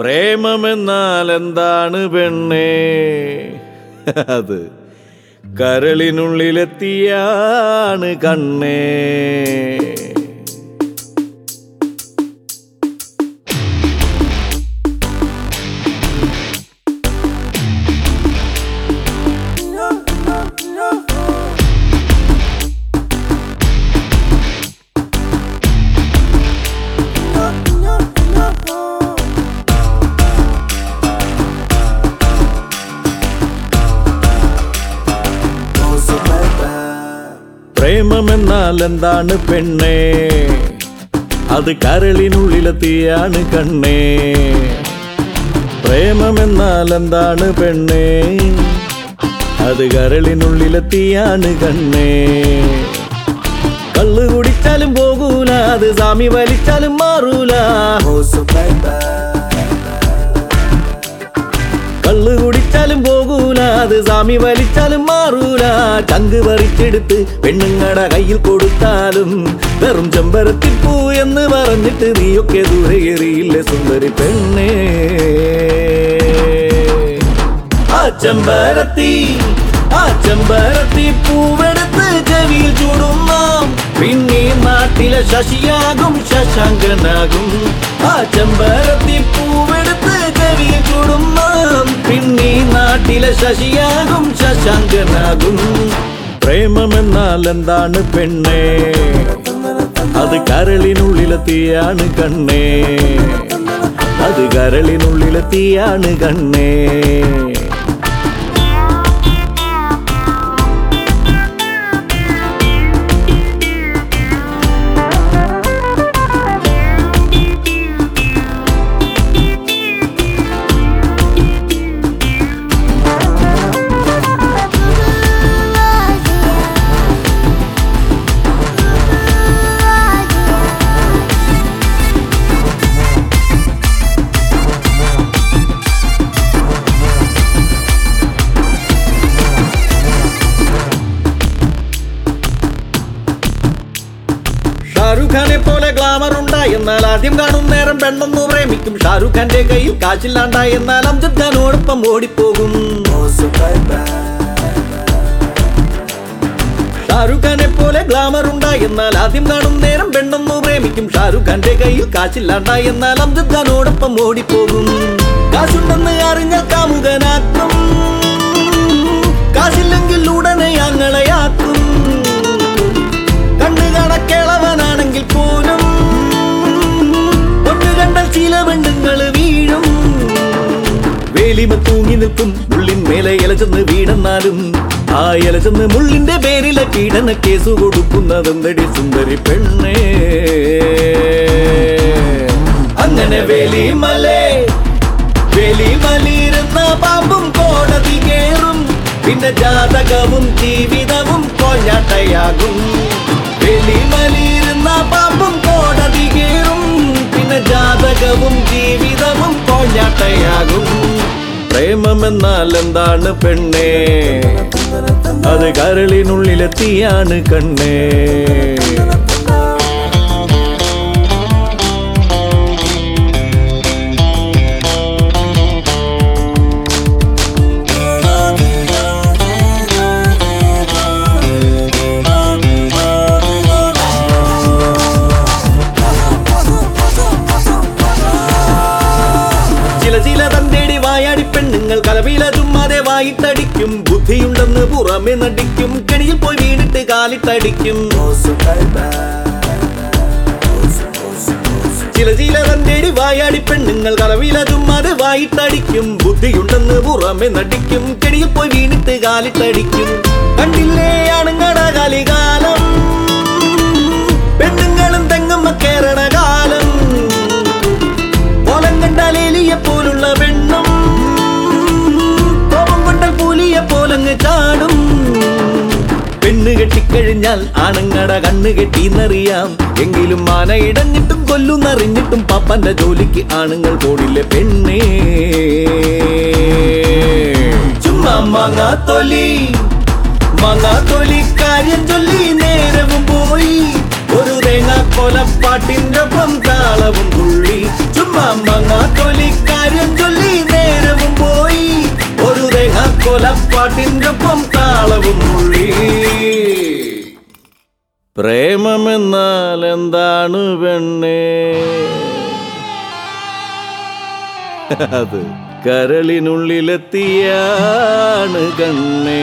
പ്രേമമെന്നാൽ എന്താണ് പെണ്ണേ? അത് കരളിനുള്ളിലെത്തിയാണ് കണ്ണേ. പ്രേമമെന്നാൽ എന്താണ് പെണ്ണേ? അത് കരളിനുള്ളിലെത്തിയാണ് കണ്ണേ. പ്രേമമെന്നാൽ എന്താണ് പെണ്ണേ? അത് കരളിനുള്ളിലെത്തിയാണ് കണ്ണേ. കള്ളു കുടിച്ചാലും പോകൂല അത് സാമി വലിച്ചാലും മാറൂല. അത് സാമി വലിച്ചാലും മാറൂല. ചങ്ക് പറിച്ചെടുത്ത് പെണ്ണുങ്ങട കയ്യിൽ കൊടുത്താലും വെറും ചെമ്പരത്തി പോ എന്ന് പറഞ്ഞിട്ട് നീയൊക്കെ ദൂരെ എറിയില്ലേ സുന്ദരി പെണ്ണേ. ആ ചെമ്പരത്തി ആ ചെമ്പരത്തി പൂവെടുത്ത് ചെവിയിൽ ചൂടുന്ന. പിന്നെ നാട്ടിലെ ശശിയാകും ശശാങ്കനാകും. ആ ചെമ്പരത്തി ശശിയാകും ശശാങ്കനാകും പ്രേമമെന്നാൽ എന്താണ് പെണ്ണേ? അത് കരളിനുള്ളിലെത്തിയാണ് കണ്ണേ. അത് കരളിനുള്ളിലെത്തിയാണ് കണ്ണേ. ഷാരൂഖ് ഖാനെ പോലെ ഗ്ലാമർ ഉണ്ടായി എന്നാൽ ആദ്യം കാണും നേരം പെണ്ണെന്ന് പ്രേമിക്കും. ഷാരൂഖ് ഖാന്റെ കയ്യിൽ കാശില്ലാണ്ടായി എന്നാൽ അംജദ് ഖാനോടൊപ്പം ഓടിപ്പോകും. ഷാരൂഖ് ഖാനെ പോലെ ഗ്ലാമർ ഉണ്ടായി എന്നാൽ ആദ്യം കാണും നേരം പെണ്ണെന്ന് പ്രേമിക്കും. ഷാരൂഖ് ഖാന്റെ കയ്യിൽ കാശില്ലാണ്ടായി എന്നാൽ അംജദ് ഖാനോടൊപ്പം ഓടിപ്പോകും. കാശുണ്ടെന്ന് അറിഞ്ഞ കാമുകനാക്കും. കാശില്ലെങ്കിൽ ഉടനെ ഞങ്ങളെയാക്കും വേലിമ തൂങ്ങി നിൽക്കും. മുള്ളിൻ മേലെ ഇലച്ചെന്ന് വീണെന്നാലും ആ ഇലച്ചെന്ന് മുള്ളിന്റെ പേരിലെ പീഡന കേസ് കൊടുക്കുന്നതെന്തടി സുന്ദരി പെണ്ണേ. അങ്ങനെ വേലിമലേ വേലിമലിരുന്ന പാമ്പും കോടതി കേറും. പിന്നെ ജാതകവും ജീവിതവും കൊഞ്ഞാട്ടയാകും. പ്രേമമെന്നാൽ എന്താണ് പെണ്ണേ? അത് കരളിനുള്ളിലെത്തിയാണ് കണ്ണേ. കലവില ചുമ്മാതെ വായിട്ടടിക്കും ബുദ്ധിയുണ്ടെന്ന് പുറമെ നടിക്കും. കെണിയിൽ പോയി വീണിട്ട് കാലിട്ടടിക്കും. ചില ചില തന്റെ വായാടി പെണ്ണുങ്ങൾ കളവിലതും ചുമ്മാതെ വായിട്ടടിക്കും ബുദ്ധിയുണ്ടെന്ന് പുറമെ നടിക്കും. കെണിയിൽ പോയി വീണിട്ട് കാലിട്ടടിക്കും. കണ്ടില്ലേ ആണുങ്ങട കാലികാലം? പെണ്ണുങ്ങളും തെങ്ങമ്മ കേറണ കെട്ടിക്കഴിഞ്ഞാൽ ആണുങ്ങട കണ്ണ് കെട്ടിന്നറിയാം എങ്കിലും മാന ഇടഞ്ഞിട്ടും കൊല്ലുന്നറിഞ്ഞിട്ടും പാപ്പന്റെ ജോലിക്ക് ആണുങ്ങൾ പോടില്ലേ പെണ്ണേ. ചുമ്മാ മാങ്ങാത്തൊലി മാങ്ങാത്തൊലി കാര്യം ചൊല്ലി നേരവും പോയി. ഒരു തേങ്ങ കൊലപ്പാട്ടിന്റെ ഒപ്പം താളവും തുള്ളി. ചുമ്മാ പ്രേമമെന്നാൽ എന്താണ് പെണ്ണേ? അത് കരളിനുള്ളിലെത്തിയാണ് കണ്ണേ.